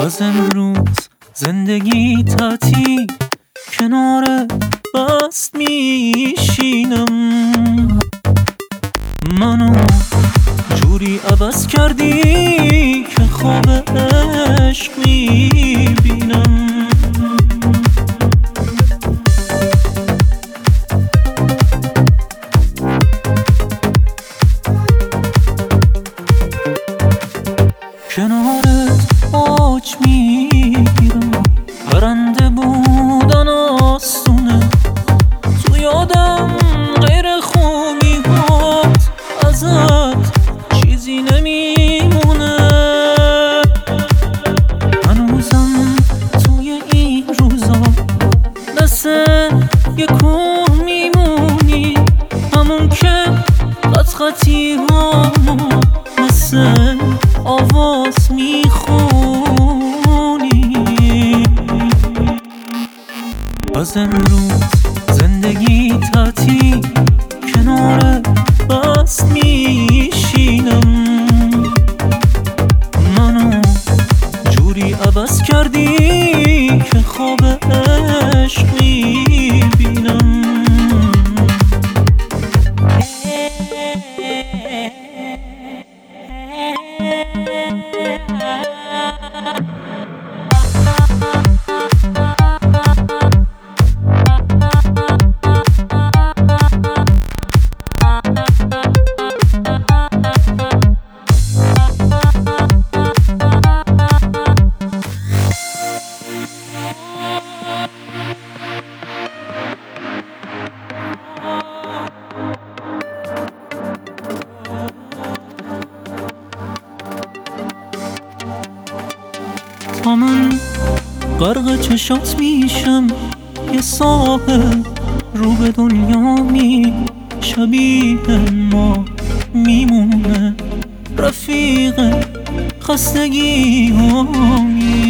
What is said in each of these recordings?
از امروز زندگی تاتی کنار بست میشینم. منو جوری عوض کردی که خواب عشق می‌بینم. کنارت آج می‌گیرم. برنده بودن آسونه. تو یادم غیر خوبی هات ازت چیزی نمیمونه. هنوزم توی این روزا دست یکو میمونی. همون که خط خطی مثل می‌خونی. از امروز زندگی تاتی کنار بس میشینم من غرق چشات میشم یه ساحل رو به دنیا می شبیه ما میمونه. رفیق خستگی هایی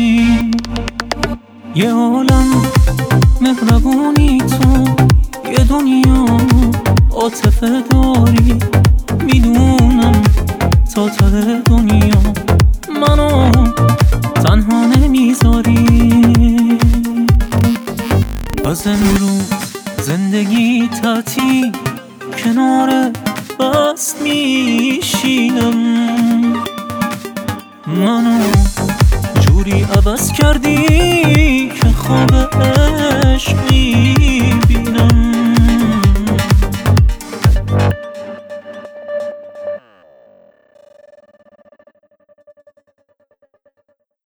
یه عالم مهربونی تو یه دنیا عاطفه داری. می‌دونم تا ته دنیا منو تنها نمی‌ذاری. از امروز زندگی تاتی کنار بست میشینم. منو جوری عوض کردی خواب عشق